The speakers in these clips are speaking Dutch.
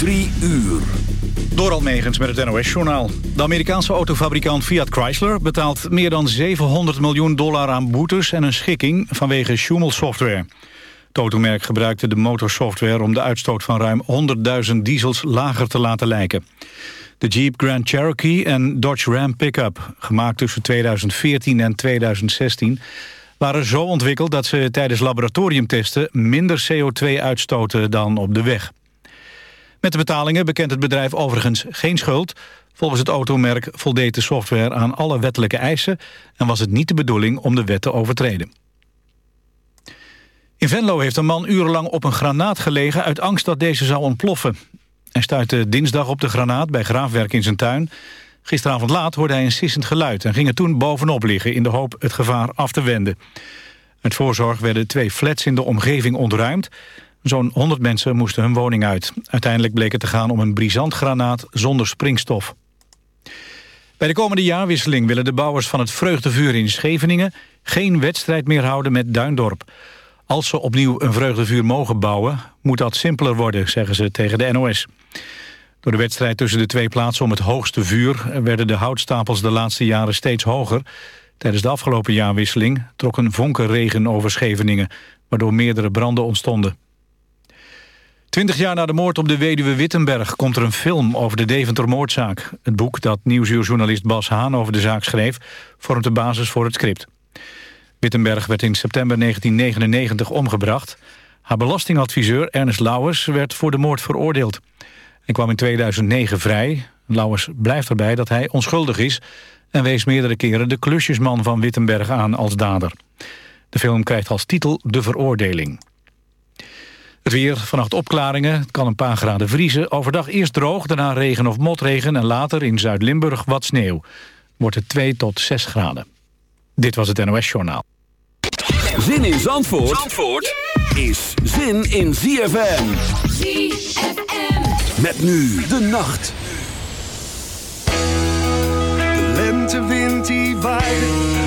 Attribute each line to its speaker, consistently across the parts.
Speaker 1: Drie uur.
Speaker 2: Door Almegens met het NOS-journaal. De Amerikaanse autofabrikant Fiat Chrysler betaalt meer dan 700 miljoen dollar aan boetes en een schikking vanwege Schumel-software. Het gebruikte de motorsoftware om de uitstoot van ruim 100.000 diesels lager te laten lijken. De Jeep Grand Cherokee en Dodge Ram Pickup, gemaakt tussen 2014 en 2016 waren zo ontwikkeld dat ze tijdens laboratoriumtesten minder CO2 uitstoten dan op de weg. Met de betalingen bekent het bedrijf overigens geen schuld. Volgens het automerk voldeed de software aan alle wettelijke eisen... en was het niet de bedoeling om de wet te overtreden. In Venlo heeft een man urenlang op een granaat gelegen... uit angst dat deze zou ontploffen. Hij stuitte dinsdag op de granaat bij graafwerk in zijn tuin. Gisteravond laat hoorde hij een sissend geluid... en ging er toen bovenop liggen in de hoop het gevaar af te wenden. Uit voorzorg werden twee flats in de omgeving ontruimd... Zo'n 100 mensen moesten hun woning uit. Uiteindelijk bleek het te gaan om een brisantgranaat zonder springstof. Bij de komende jaarwisseling willen de bouwers van het Vreugdevuur in Scheveningen... geen wedstrijd meer houden met Duindorp. Als ze opnieuw een vreugdevuur mogen bouwen... moet dat simpeler worden, zeggen ze tegen de NOS. Door de wedstrijd tussen de twee plaatsen om het hoogste vuur... werden de houtstapels de laatste jaren steeds hoger. Tijdens de afgelopen jaarwisseling trok een vonkenregen over Scheveningen... waardoor meerdere branden ontstonden. Twintig jaar na de moord op de weduwe Wittenberg komt er een film over de Deventer-moordzaak. Het boek dat nieuwsuurjournalist Bas Haan over de zaak schreef... vormt de basis voor het script. Wittenberg werd in september 1999 omgebracht. Haar belastingadviseur Ernest Lauwers werd voor de moord veroordeeld. Hij kwam in 2009 vrij. Lauwers blijft erbij dat hij onschuldig is... en wees meerdere keren de klusjesman van Wittenberg aan als dader. De film krijgt als titel De Veroordeling. Het weer, vannacht opklaringen, het kan een paar graden vriezen. Overdag eerst droog, daarna regen of motregen... en later in Zuid-Limburg wat sneeuw. Wordt het 2 tot 6 graden. Dit was het NOS Journaal.
Speaker 1: Zin in Zandvoort, Zandvoort is zin in ZFM.
Speaker 3: ZFM.
Speaker 1: Met nu de nacht.
Speaker 4: Lentewind die waaide,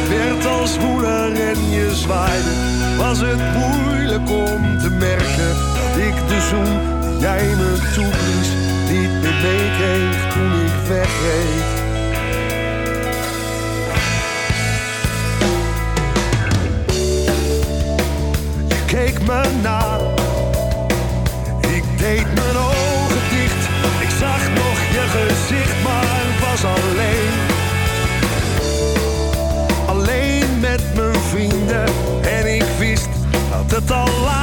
Speaker 4: werd als woeler en je zwaaide. Was het moeilijk om te merken dat ik de zoen jij me toeblies niet meer meekreeg toen ik wegreed. Je keek me na, ik deed mijn ogen dicht. Ik zag nog je gezicht, maar was. Alleen het al laat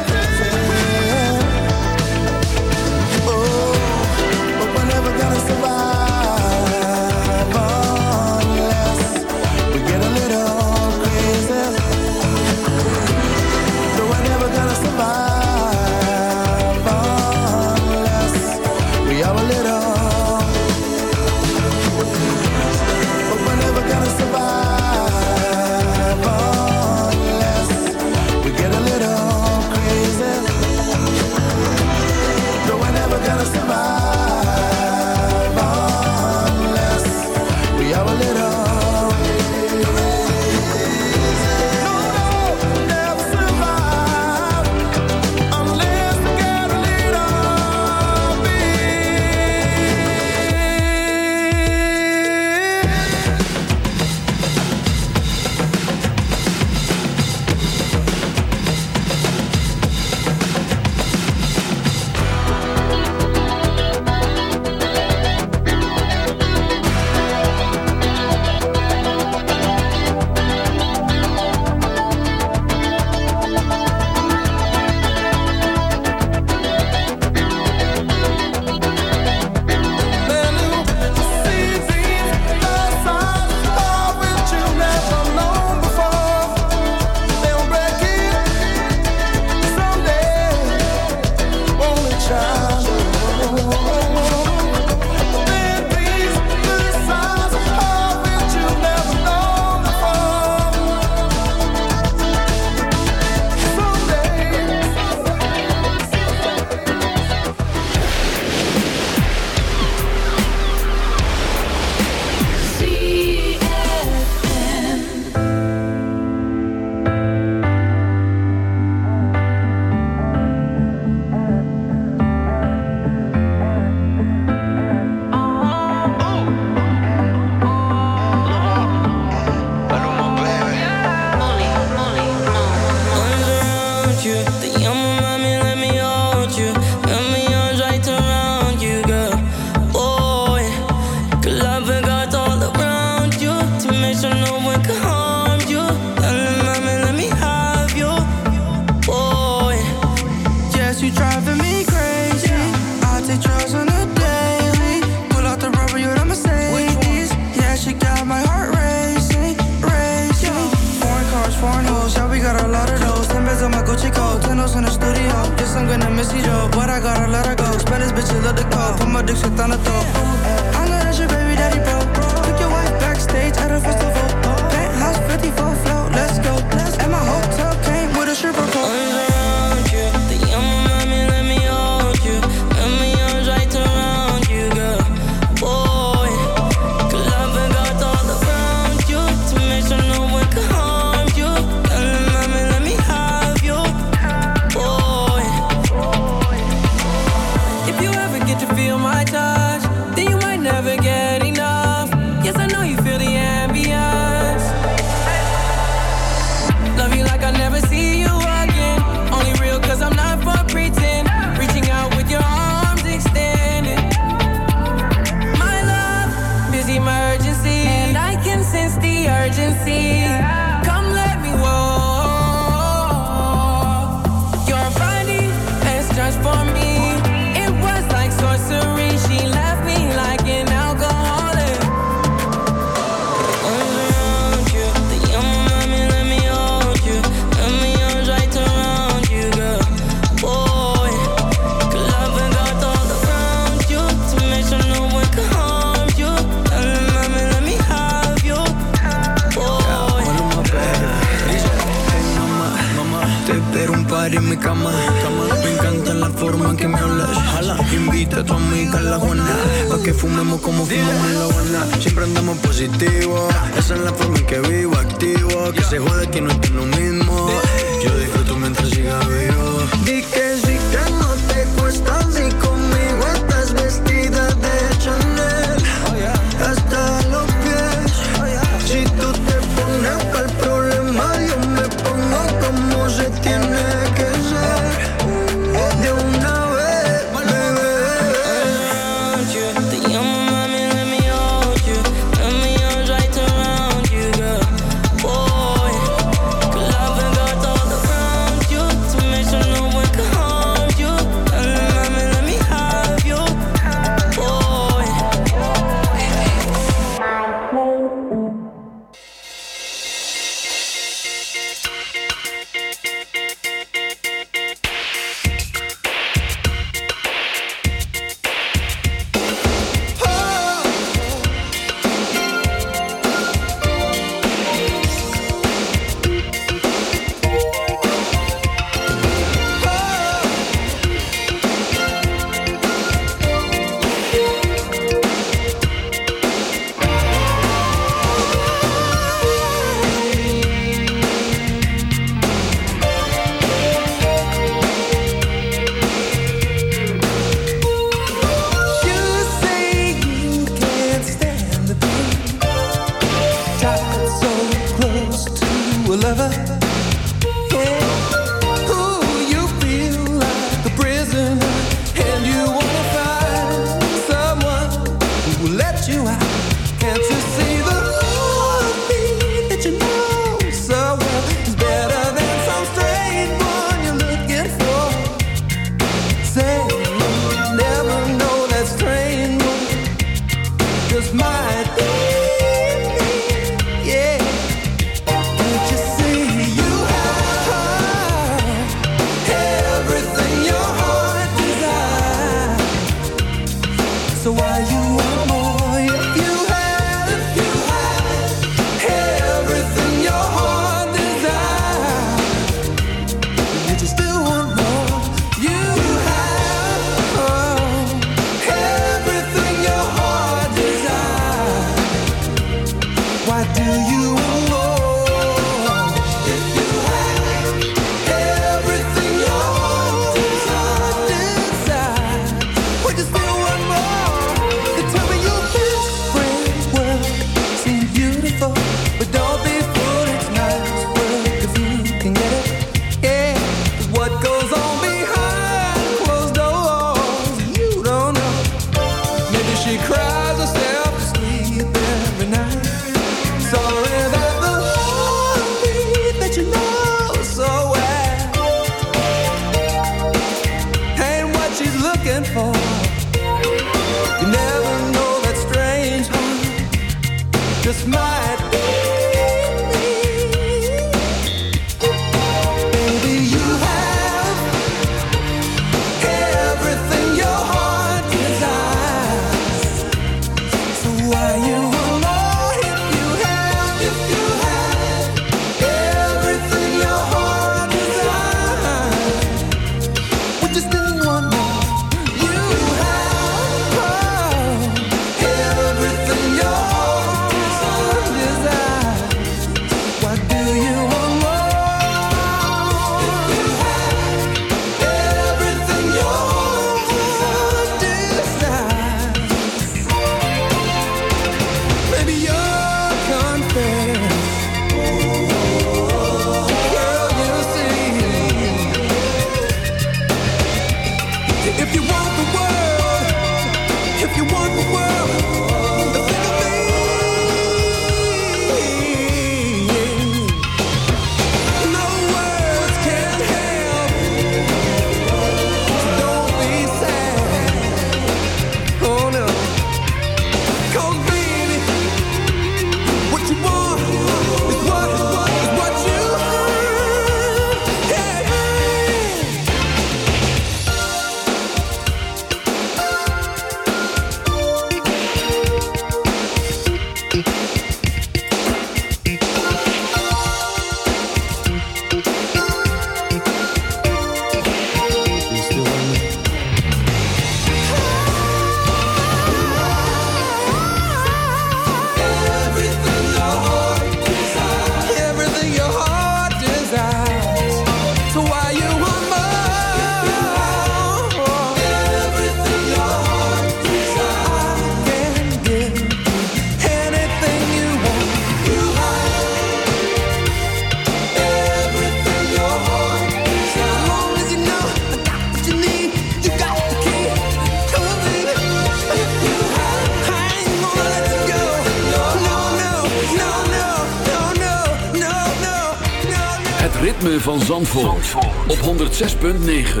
Speaker 1: 106.9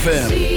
Speaker 5: FM.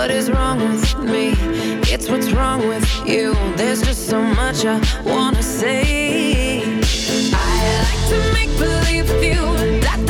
Speaker 5: What is wrong with me? It's what's wrong with you. There's just so much I wanna say. I like to make believe with you that.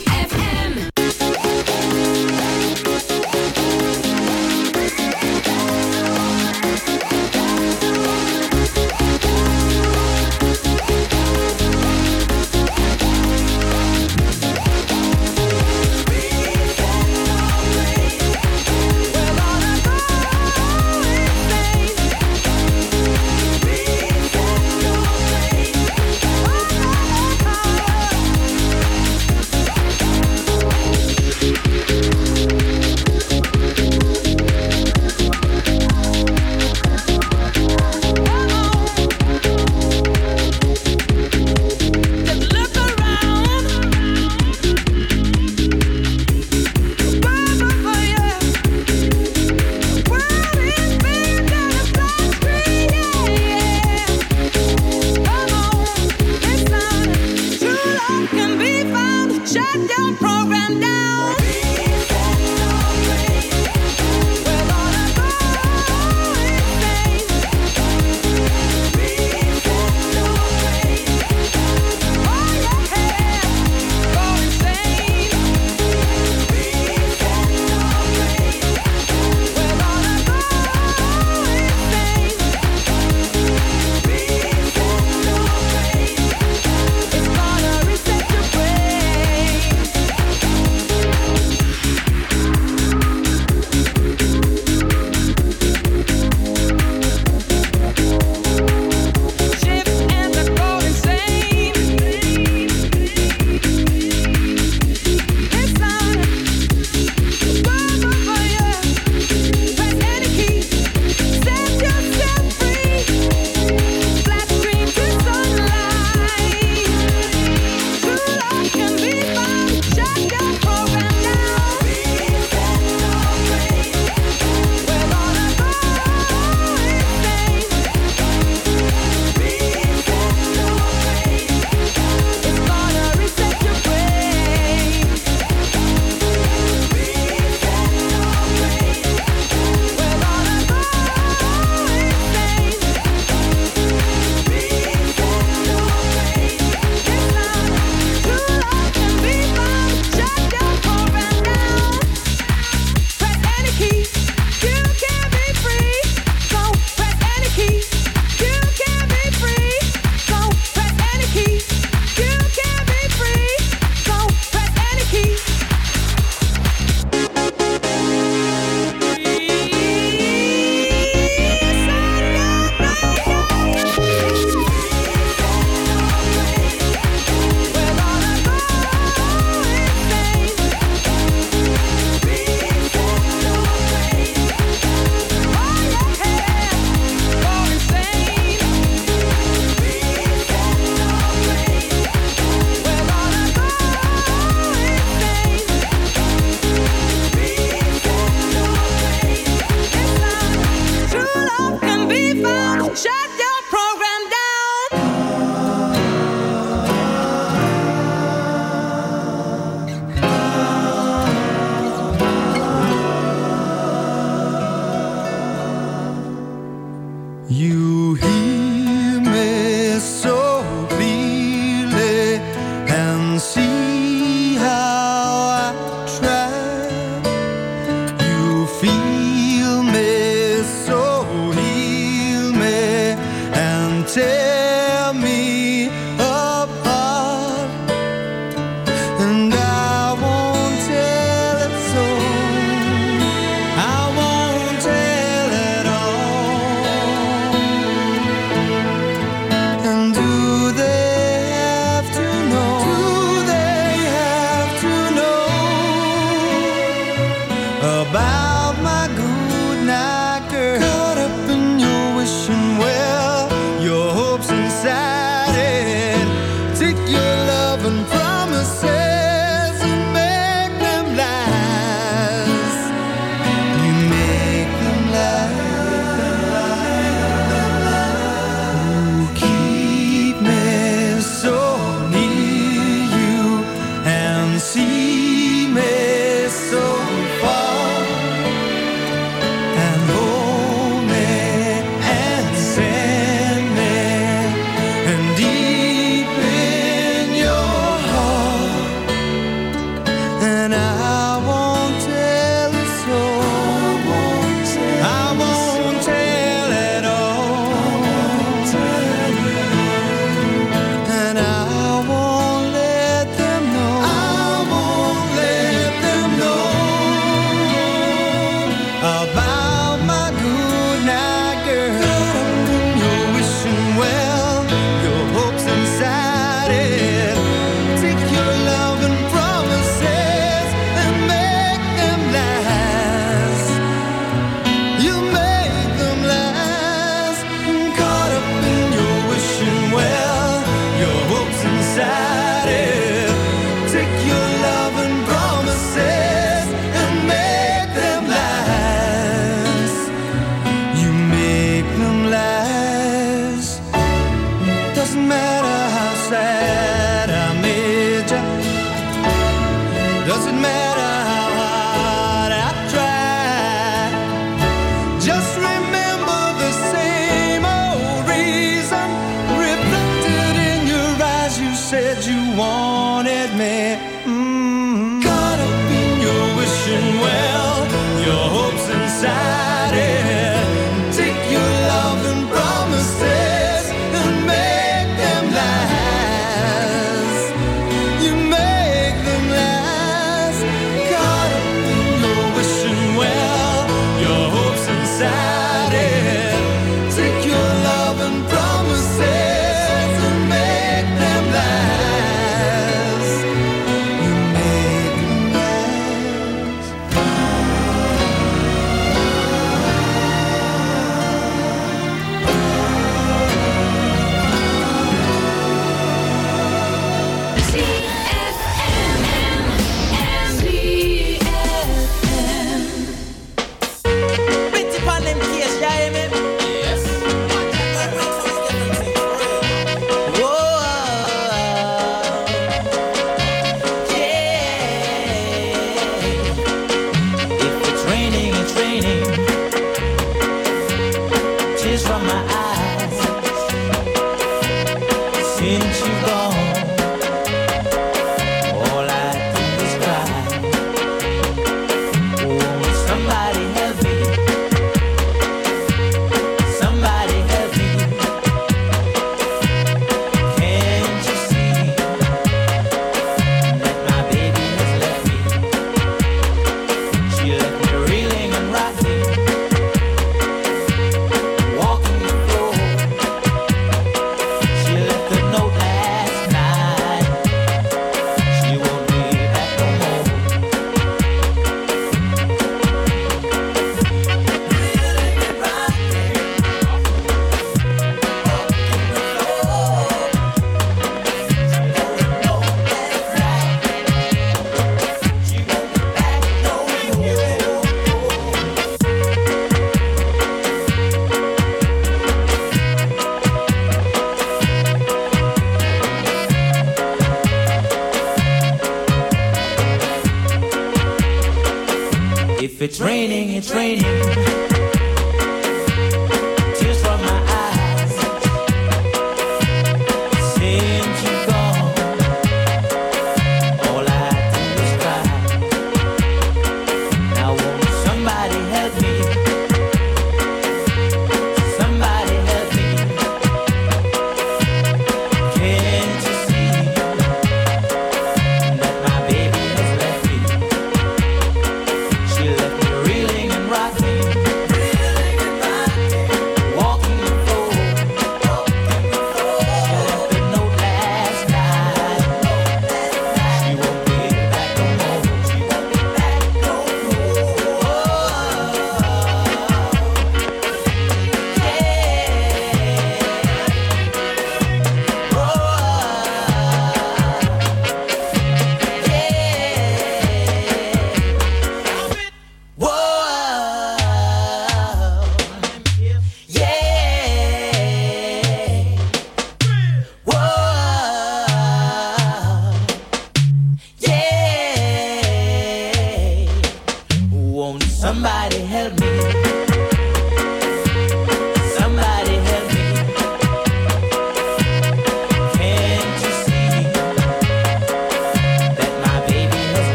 Speaker 6: said you
Speaker 3: wanted me. Mm -hmm. Caught up in your wishing well.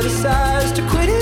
Speaker 7: decides
Speaker 8: to quit it.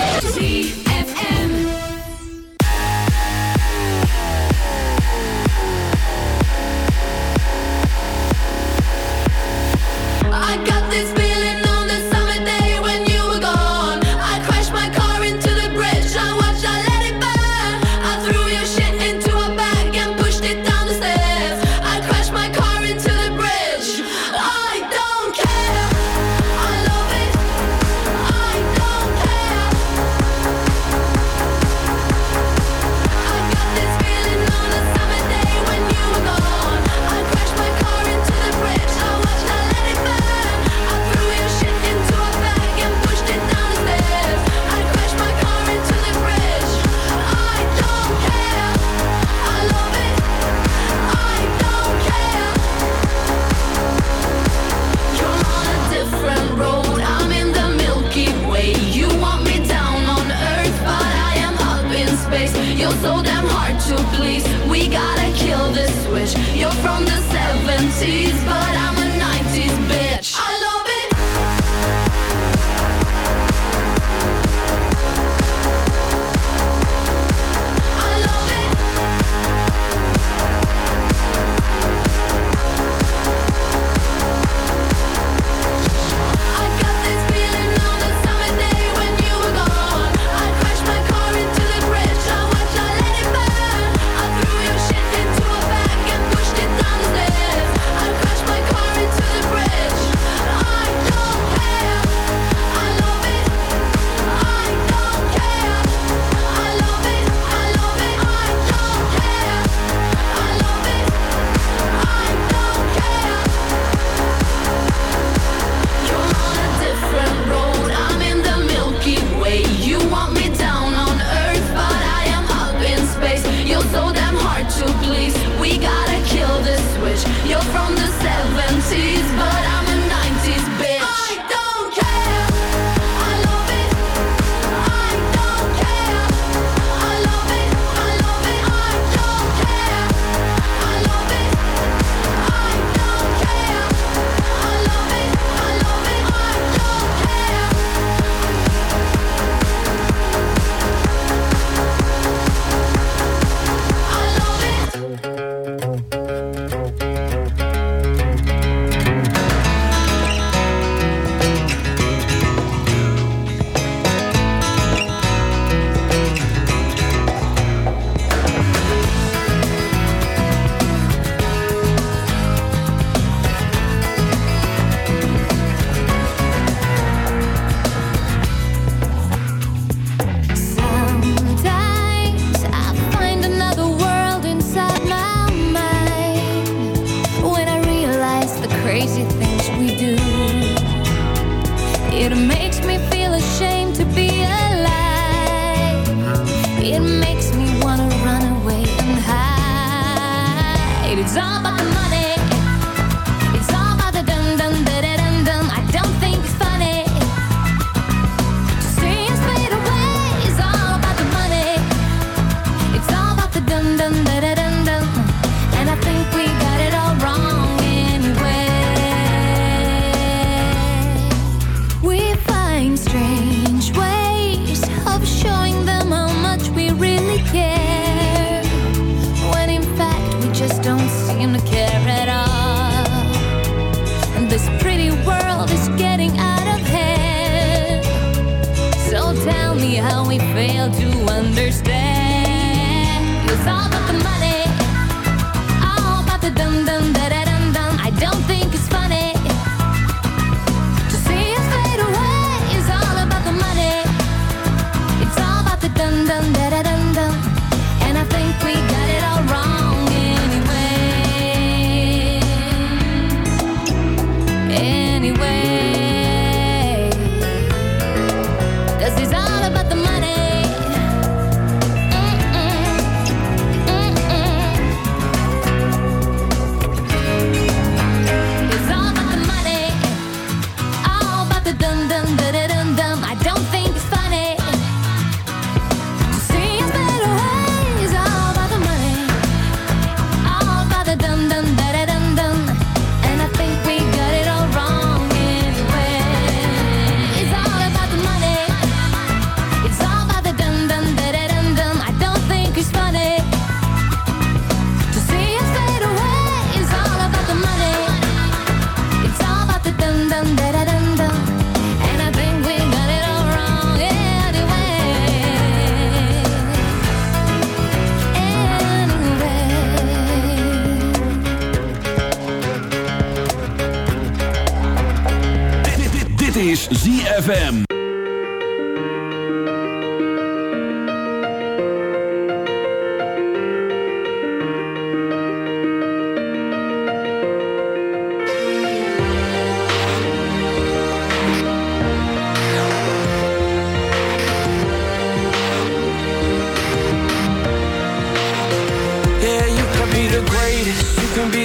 Speaker 1: ZFM.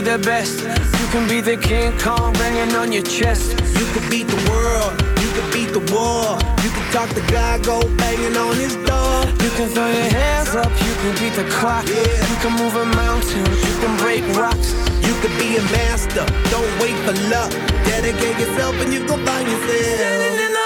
Speaker 9: the best. You can be the King Kong banging on your chest.
Speaker 3: the
Speaker 9: clock.
Speaker 3: Yeah.
Speaker 9: You can move a mountain, you can break rocks.
Speaker 3: You could be a master, don't wait for luck. Dedicate yourself and you gon' find yourself.
Speaker 9: Standing in the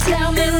Speaker 5: tell me